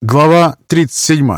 Глава 37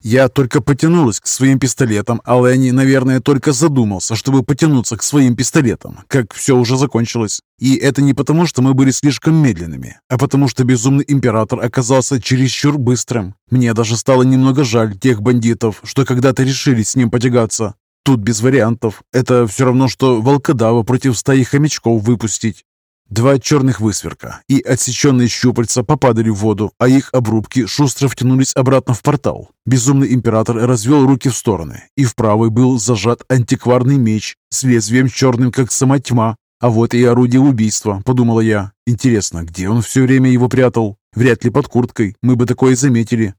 Я только потянулась к своим пистолетам, а Ленни, наверное, только задумался, чтобы потянуться к своим пистолетам, как все уже закончилось. И это не потому, что мы были слишком медленными, а потому что безумный император оказался чересчур быстрым. Мне даже стало немного жаль тех бандитов, что когда-то решили с ним потягаться. Тут без вариантов. Это все равно, что волкодава против стаи хомячков выпустить. Два черных высверка и отсеченные щупальца попадали в воду, а их обрубки шустро втянулись обратно в портал. Безумный император развел руки в стороны, и в правой был зажат антикварный меч с лезвием черным, как сама тьма. А вот и орудие убийства, подумала я. Интересно, где он все время его прятал? Вряд ли под курткой, мы бы такое заметили.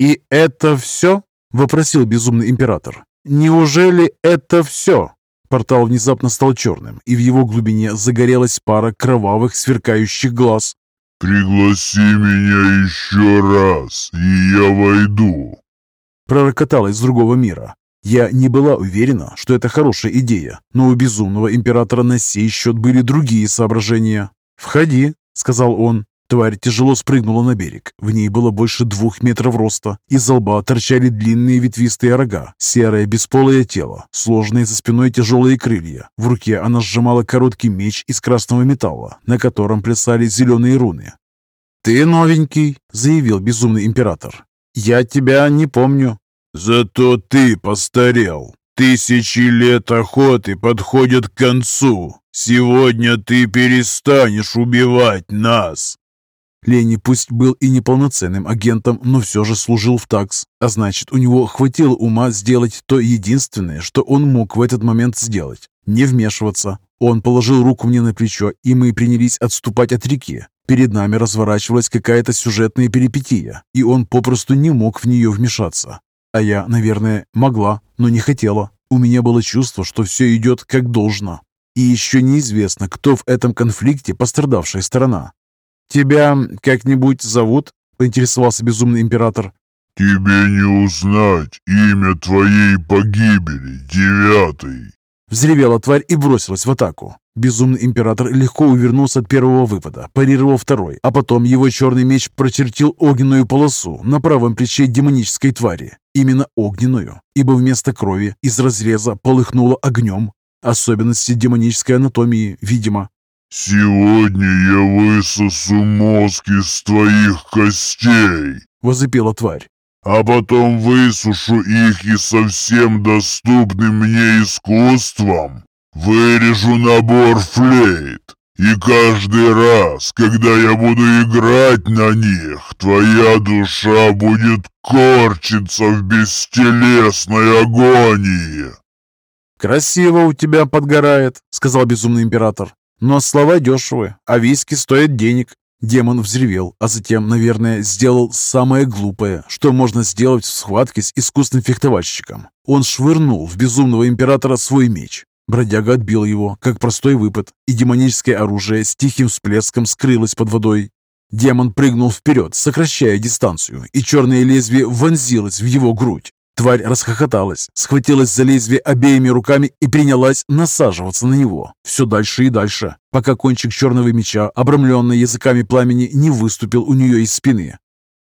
«И это все?» – вопросил безумный император. «Неужели это все?» Портал внезапно стал черным, и в его глубине загорелась пара кровавых сверкающих глаз. «Пригласи меня еще раз, и я войду!» Пророкотал из другого мира. Я не была уверена, что это хорошая идея, но у безумного императора на сей счет были другие соображения. «Входи», — сказал он. Тварь тяжело спрыгнула на берег. В ней было больше двух метров роста. Из лба торчали длинные ветвистые рога, серое бесполое тело, сложные за спиной тяжелые крылья. В руке она сжимала короткий меч из красного металла, на котором плясали зеленые руны. «Ты новенький», — заявил безумный император. «Я тебя не помню». «Зато ты постарел. Тысячи лет охоты подходят к концу. Сегодня ты перестанешь убивать нас». Ленни пусть был и неполноценным агентом, но все же служил в ТАКС, а значит, у него хватило ума сделать то единственное, что он мог в этот момент сделать – не вмешиваться. Он положил руку мне на плечо, и мы принялись отступать от реки. Перед нами разворачивалась какая-то сюжетная перипетия, и он попросту не мог в нее вмешаться. А я, наверное, могла, но не хотела. У меня было чувство, что все идет как должно. И еще неизвестно, кто в этом конфликте пострадавшая сторона. «Тебя как-нибудь зовут?» — поинтересовался безумный император. «Тебе не узнать имя твоей погибели, девятый!» Взревела тварь и бросилась в атаку. Безумный император легко увернулся от первого выпада, парировал второй, а потом его черный меч прочертил огненную полосу на правом плече демонической твари. Именно огненную, ибо вместо крови из разреза полыхнуло огнем. Особенности демонической анатомии, видимо. «Сегодня я высосу мозг из твоих костей!» — возопила тварь. «А потом высушу их и совсем доступным мне искусством вырежу набор флейт. И каждый раз, когда я буду играть на них, твоя душа будет корчиться в бестелесной агонии!» «Красиво у тебя подгорает», — сказал безумный император. Но слова дешевые, а виски стоят денег. Демон взревел, а затем, наверное, сделал самое глупое, что можно сделать в схватке с искусным фехтовальщиком. Он швырнул в безумного императора свой меч. Бродяга отбил его, как простой выпад, и демоническое оружие с тихим всплеском скрылось под водой. Демон прыгнул вперед, сокращая дистанцию, и черное лезвие вонзилось в его грудь. Тварь расхохоталась, схватилась за лезвие обеими руками и принялась насаживаться на него. Все дальше и дальше, пока кончик черного меча, обрамленный языками пламени, не выступил у нее из спины.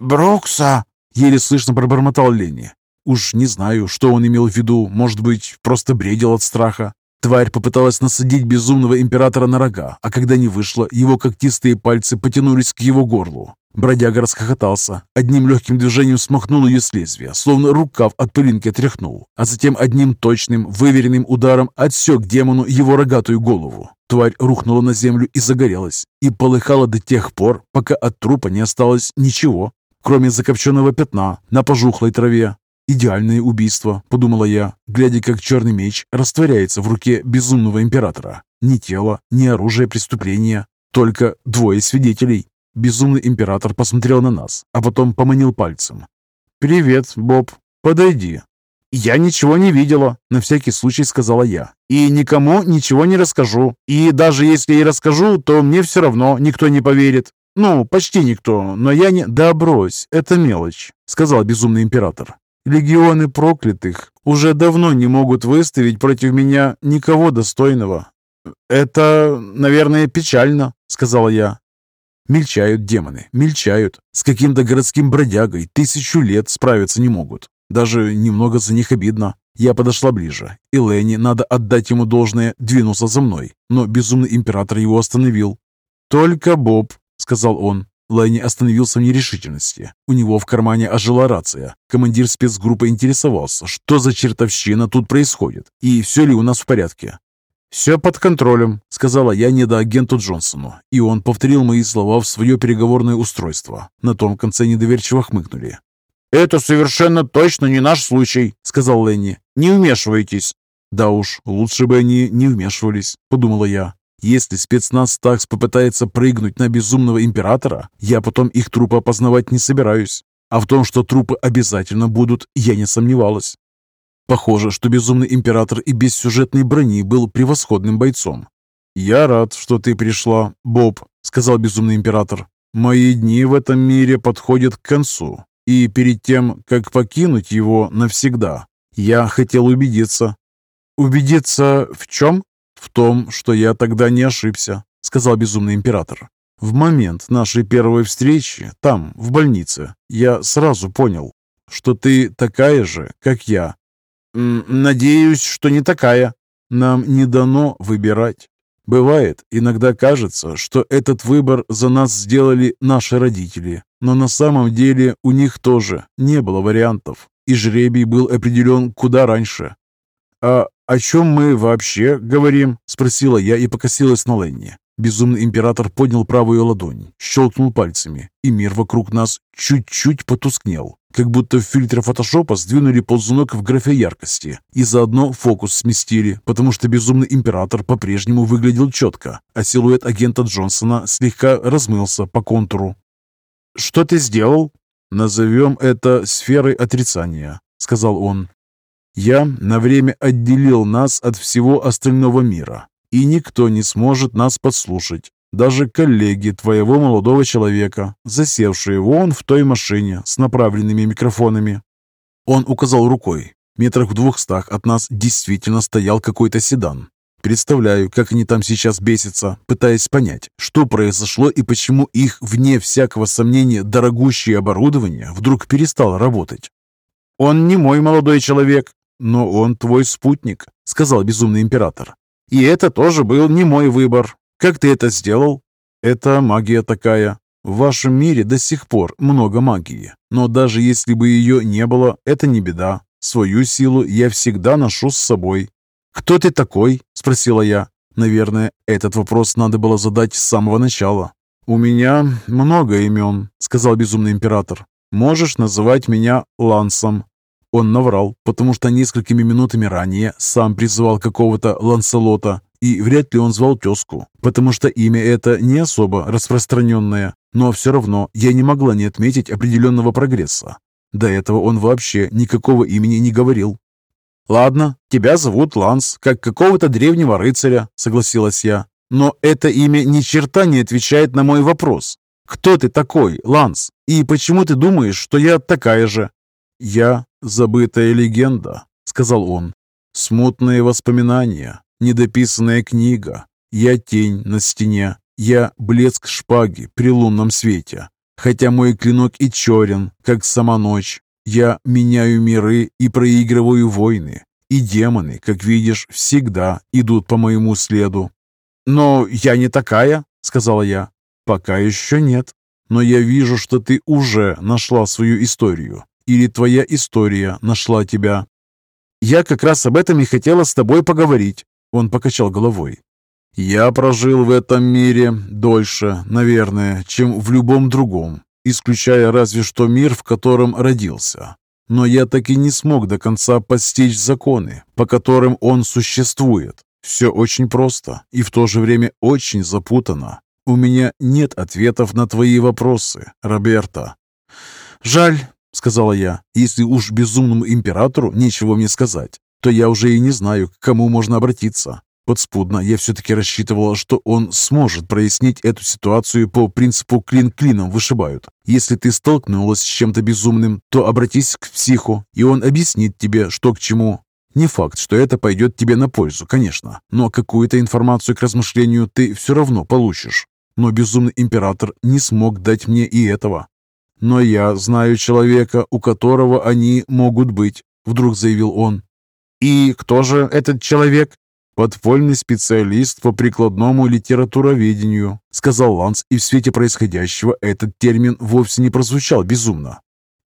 «Брокса!» — еле слышно пробормотал Ленни. Уж не знаю, что он имел в виду, может быть, просто бредил от страха. Тварь попыталась насадить безумного императора на рога, а когда не вышло, его когтистые пальцы потянулись к его горлу. Бродяга расхохотался, одним легким движением смахнул ее с лезвия, словно рукав от пылинки отряхнул, а затем одним точным, выверенным ударом отсек демону его рогатую голову. Тварь рухнула на землю и загорелась, и полыхала до тех пор, пока от трупа не осталось ничего, кроме закопченного пятна на пожухлой траве. «Идеальное убийство», — подумала я, глядя, как черный меч растворяется в руке безумного императора. Ни тело, ни оружие преступления, только двое свидетелей. Безумный император посмотрел на нас, а потом поманил пальцем. «Привет, Боб. Подойди». «Я ничего не видела», — на всякий случай сказала я. «И никому ничего не расскажу. И даже если и расскажу, то мне все равно никто не поверит. Ну, почти никто, но я не...» «Да брось, это мелочь», — сказал безумный император. «Легионы проклятых уже давно не могут выставить против меня никого достойного. Это, наверное, печально, сказала я. Мельчают демоны, мельчают. С каким-то городским бродягой тысячу лет справиться не могут. Даже немного за них обидно. Я подошла ближе, и Ленни, надо отдать ему должное, двинулся за мной. Но безумный император его остановил. «Только Боб», — сказал он. Ленни остановился в нерешительности. У него в кармане ожила рация. Командир спецгруппы интересовался, что за чертовщина тут происходит, и все ли у нас в порядке. «Все под контролем», — сказала я недоагенту Джонсону, и он повторил мои слова в свое переговорное устройство. На том конце недоверчиво хмыкнули. «Это совершенно точно не наш случай», — сказал Ленни. «Не вмешивайтесь». «Да уж, лучше бы они не вмешивались», — подумала я. «Если спецназ ТАКС попытается прыгнуть на безумного императора, я потом их трупы опознавать не собираюсь. А в том, что трупы обязательно будут, я не сомневалась. Похоже, что безумный император и без сюжетной брони был превосходным бойцом. «Я рад, что ты пришла, Боб», — сказал безумный император. «Мои дни в этом мире подходят к концу, и перед тем, как покинуть его навсегда, я хотел убедиться». «Убедиться в чем?» «В том, что я тогда не ошибся», — сказал безумный император. «В момент нашей первой встречи, там, в больнице, я сразу понял, что ты такая же, как я, «Надеюсь, что не такая. Нам не дано выбирать. Бывает, иногда кажется, что этот выбор за нас сделали наши родители, но на самом деле у них тоже не было вариантов, и жребий был определен куда раньше. «А о чем мы вообще говорим?» – спросила я и покосилась на Ленни. Безумный император поднял правую ладонь, щелкнул пальцами, и мир вокруг нас чуть-чуть потускнел. Как будто в фильтре фотошопа сдвинули ползунок в графе яркости и заодно фокус сместили, потому что безумный император по-прежнему выглядел четко, а силуэт агента Джонсона слегка размылся по контуру. «Что ты сделал?» «Назовем это сферой отрицания», — сказал он. «Я на время отделил нас от всего остального мира, и никто не сможет нас подслушать. Даже коллеги твоего молодого человека, засевшие вон в той машине с направленными микрофонами. Он указал рукой. Метрах в двухстах от нас действительно стоял какой-то седан. Представляю, как они там сейчас бесятся, пытаясь понять, что произошло и почему их, вне всякого сомнения, дорогущее оборудование вдруг перестало работать. «Он не мой молодой человек, но он твой спутник», — сказал безумный император. «И это тоже был не мой выбор. Как ты это сделал? Это магия такая. В вашем мире до сих пор много магии. Но даже если бы ее не было, это не беда. Свою силу я всегда ношу с собой. «Кто ты такой?» – спросила я. Наверное, этот вопрос надо было задать с самого начала. «У меня много имен», – сказал безумный император. «Можешь называть меня Лансом». Он наврал, потому что несколькими минутами ранее сам призывал какого-то Ланселота, и вряд ли он звал тезку, потому что имя это не особо распространенное. Но все равно я не могла не отметить определенного прогресса. До этого он вообще никакого имени не говорил. «Ладно, тебя зовут Ланс, как какого-то древнего рыцаря», — согласилась я. «Но это имя ни черта не отвечает на мой вопрос. Кто ты такой, Ланс? И почему ты думаешь, что я такая же?» «Я забытая легенда», — сказал он. «Смутные воспоминания, недописанная книга. Я тень на стене, я блеск шпаги при лунном свете. Хотя мой клинок и черен, как сама ночь, я меняю миры и проигрываю войны. И демоны, как видишь, всегда идут по моему следу. «Но я не такая», — сказала я. «Пока еще нет. Но я вижу, что ты уже нашла свою историю. Или твоя история нашла тебя. Я как раз об этом и хотела с тобой поговорить. Он покачал головой. «Я прожил в этом мире дольше, наверное, чем в любом другом, исключая разве что мир, в котором родился. Но я так и не смог до конца постичь законы, по которым он существует. Все очень просто и в то же время очень запутано. У меня нет ответов на твои вопросы, Роберта». «Жаль», — сказала я, — «если уж безумному императору нечего мне сказать, то я уже и не знаю, к кому можно обратиться. Подспудно я все-таки рассчитывала, что он сможет прояснить эту ситуацию по принципу «клин клином вышибают». Если ты столкнулась с чем-то безумным, то обратись к психу, и он объяснит тебе, что к чему. Не факт, что это пойдет тебе на пользу, конечно, но какую-то информацию к размышлению ты все равно получишь. но безумный император не смог дать мне и этого. «Но я знаю человека, у которого они могут быть», — вдруг заявил он. «И кто же этот человек?» «Подпольный специалист по прикладному литературоведению», — сказал Ланс, и в свете происходящего этот термин вовсе не прозвучал безумно.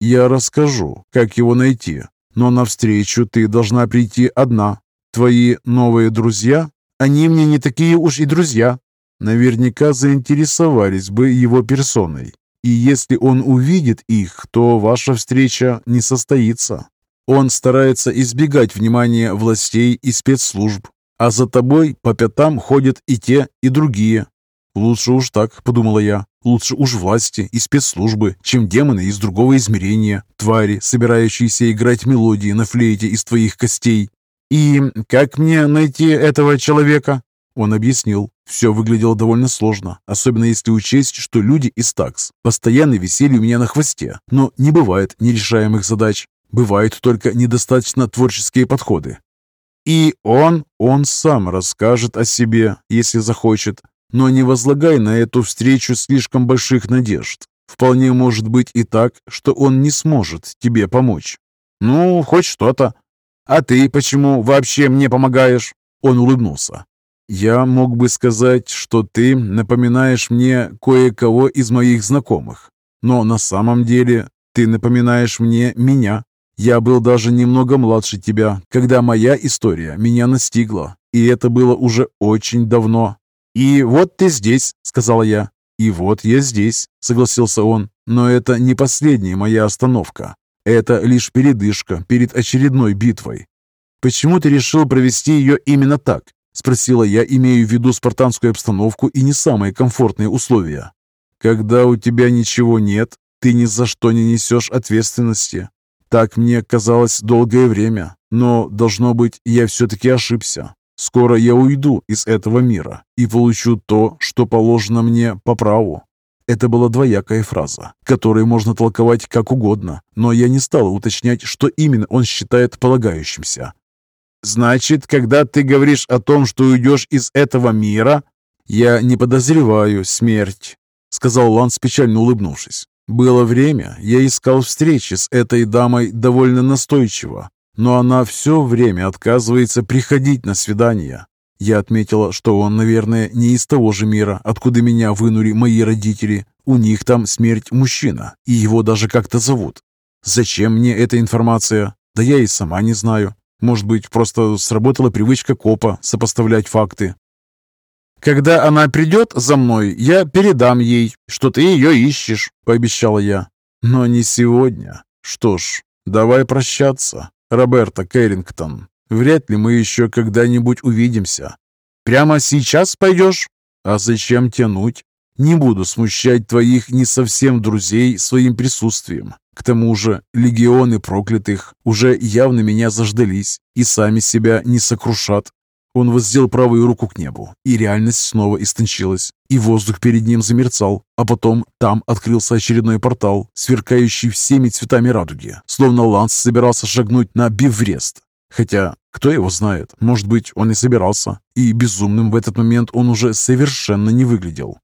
«Я расскажу, как его найти, но навстречу ты должна прийти одна. Твои новые друзья, они мне не такие уж и друзья, наверняка заинтересовались бы его персоной. И если он увидит их, то ваша встреча не состоится. Он старается избегать внимания властей и спецслужб, а за тобой по пятам ходят и те, и другие. Лучше уж так, подумала я, лучше уж власти и спецслужбы, чем демоны из другого измерения, твари, собирающиеся играть мелодии на флейте из твоих костей. И как мне найти этого человека? Он объяснил. Все выглядело довольно сложно, особенно если учесть, что люди из ТАКС постоянно висели у меня на хвосте. Но не бывает нерешаемых задач. Бывают только недостаточно творческие подходы. И он, он сам расскажет о себе, если захочет. Но не возлагай на эту встречу слишком больших надежд. Вполне может быть и так, что он не сможет тебе помочь. Ну, хоть что-то. А ты почему вообще мне помогаешь? Он улыбнулся. Я мог бы сказать, что ты напоминаешь мне кое-кого из моих знакомых, но на самом деле ты напоминаешь мне меня. Я был даже немного младше тебя, когда моя история меня настигла, и это было уже очень давно. И вот ты здесь, сказала я. И вот я здесь, согласился он, но это не последняя моя остановка. Это лишь передышка перед очередной битвой. Почему ты решил провести ее именно так? Спросила я, имея в виду спартанскую обстановку и не самые комфортные условия. Когда у тебя ничего нет, ты ни за что не несешь ответственности. Так мне казалось долгое время, но, должно быть, я все-таки ошибся. Скоро я уйду из этого мира и получу то, что положено мне по праву. Это была двоякая фраза, которую можно толковать как угодно, но я не стал уточнять, что именно он считает полагающимся. Значит, когда ты говоришь о том, что уйдешь из этого мира, я не подозреваю смерть, сказал Ланс, печально улыбнувшись. Было время, я искал встречи с этой дамой довольно настойчиво, но она все время отказывается приходить на свидания. Я отметила, что он, наверное, не из того же мира, откуда меня вынули мои родители. У них там смерть мужчина, и его даже как-то зовут. Зачем мне эта информация? Да я и сама не знаю. Может быть, просто сработала привычка копа сопоставлять факты. «Когда она придет за мной, я передам ей, что ты ее ищешь», — пообещала я. «Но не сегодня. Что ж, давай прощаться, Роберта Кэррингтон. Вряд ли мы еще когда-нибудь увидимся. Прямо сейчас пойдешь? А зачем тянуть? Не буду смущать твоих не совсем друзей своим присутствием. К тому же легионы проклятых уже явно меня заждались и сами себя не сокрушат. Он воздел правую руку к небу, и реальность снова истончилась, и воздух перед ним замерцал, а потом там открылся очередной портал, сверкающий всеми цветами радуги, словно Ланс собирался шагнуть на Биврест. Хотя, кто его знает, может быть, он и собирался, и безумным в этот момент он уже совершенно не выглядел.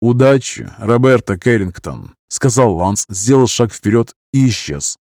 «Удачи, Роберта Кэррингтон», — сказал Ланс, сделал шаг вперед и исчез.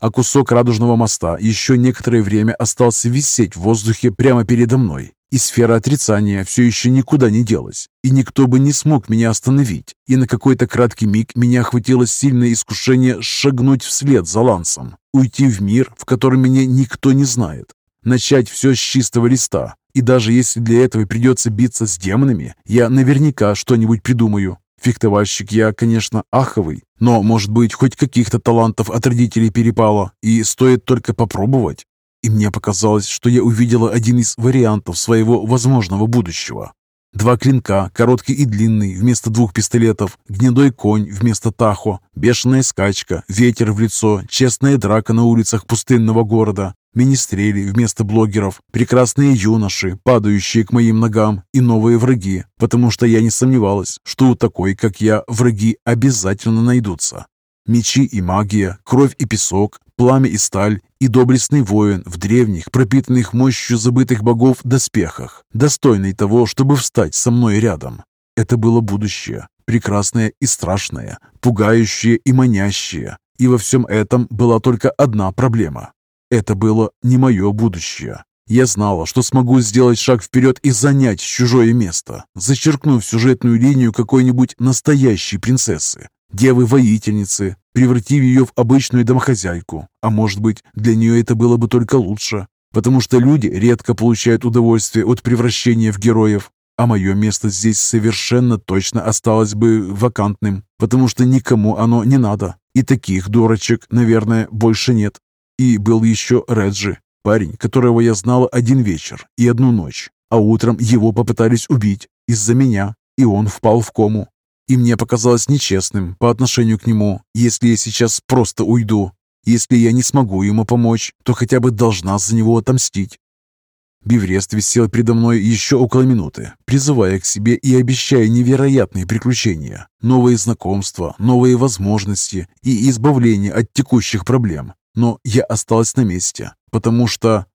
А кусок радужного моста еще некоторое время остался висеть в воздухе прямо передо мной, и сфера отрицания все еще никуда не делась, и никто бы не смог меня остановить, и на какой-то краткий миг меня охватило сильное искушение шагнуть вслед за Лансом, уйти в мир, в котором меня никто не знает, начать все с чистого листа, и даже если для этого придется биться с демонами, я наверняка что-нибудь придумаю. Фехтовальщик я, конечно, аховый, но, может быть, хоть каких-то талантов от родителей перепало, и стоит только попробовать. И мне показалось, что я увидела один из вариантов своего возможного будущего. Два клинка, короткий и длинный, вместо двух пистолетов, гнедой конь вместо тахо, бешеная скачка, ветер в лицо, честная драка на улицах пустынного города, министрели вместо блогеров, прекрасные юноши, падающие к моим ногам, и новые враги, потому что я не сомневалась, что у такой, как я, враги обязательно найдутся. Мечи и магия, кровь и песок, пламя и сталь, и доблестный воин в древних, пропитанных мощью забытых богов доспехах, достойный того, чтобы встать со мной рядом. Это было будущее, прекрасное и страшное, пугающее и манящее. И во всем этом была только одна проблема. Это было не мое будущее. Я знала, что смогу сделать шаг вперед и занять чужое место, зачеркнув сюжетную линию какой-нибудь настоящей принцессы, девы-воительницы, превратив ее в обычную домохозяйку. А может быть, для нее это было бы только лучше, потому что люди редко получают удовольствие от превращения в героев, а мое место здесь совершенно точно осталось бы вакантным, потому что никому оно не надо. И таких дурочек, наверное, больше нет. И был еще Реджи, парень, которого я знала один вечер и одну ночь, а утром его попытались убить из-за меня, и он впал в кому. И мне показалось нечестным по отношению к нему, если я сейчас просто уйду. Если я не смогу ему помочь, то хотя бы должна за него отомстить. Биврест висел передо мной еще около минуты, призывая к себе и обещая невероятные приключения, новые знакомства, новые возможности и избавление от текущих проблем. Но я осталась на месте, потому что...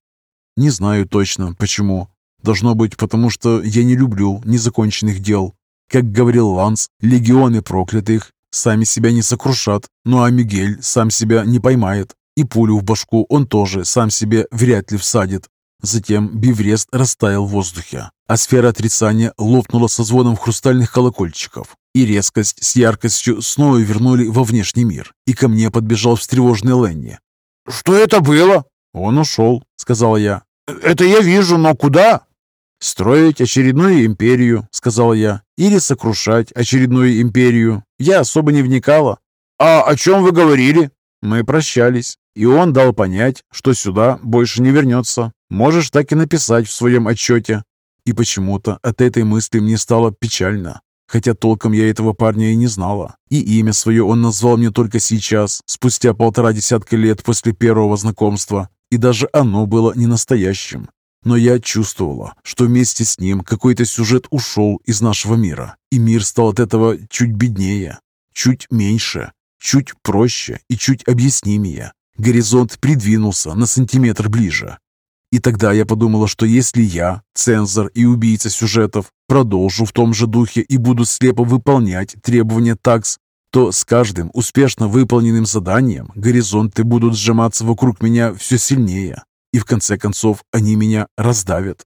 Не знаю точно, почему. Должно быть, потому что я не люблю незаконченных дел. Как говорил Ланс, легионы проклятых сами себя не сокрушат, ну а Мигель сам себя не поймает. И пулю в башку он тоже сам себе вряд ли всадит. Затем биврест растаял в воздухе, а сфера отрицания лопнула со звоном хрустальных колокольчиков. И резкость с яркостью снова вернули во внешний мир. И ко мне подбежал встревоженный Ленни. «Что это было?» «Он ушел», — сказал я. «Это я вижу, но куда?» «Строить очередную империю», — сказал я. «Или сокрушать очередную империю. Я особо не вникала». «А о чем вы говорили?» Мы прощались, и он дал понять, что сюда больше не вернется. Можешь так и написать в своем отчете. И почему-то от этой мысли мне стало печально. Хотя толком я этого парня и не знала. И имя свое он назвал мне только сейчас, спустя полтора десятка лет после первого знакомства. И даже оно было не настоящим. Но я чувствовала, что вместе с ним какой-то сюжет ушел из нашего мира. И мир стал от этого чуть беднее, чуть меньше, чуть проще и чуть объяснимее. Горизонт придвинулся на сантиметр ближе. И тогда я подумала, что если я, цензор и убийца сюжетов, продолжу в том же духе и буду слепо выполнять требования такс, то с каждым успешно выполненным заданием горизонты будут сжиматься вокруг меня все сильнее, и в конце концов они меня раздавят.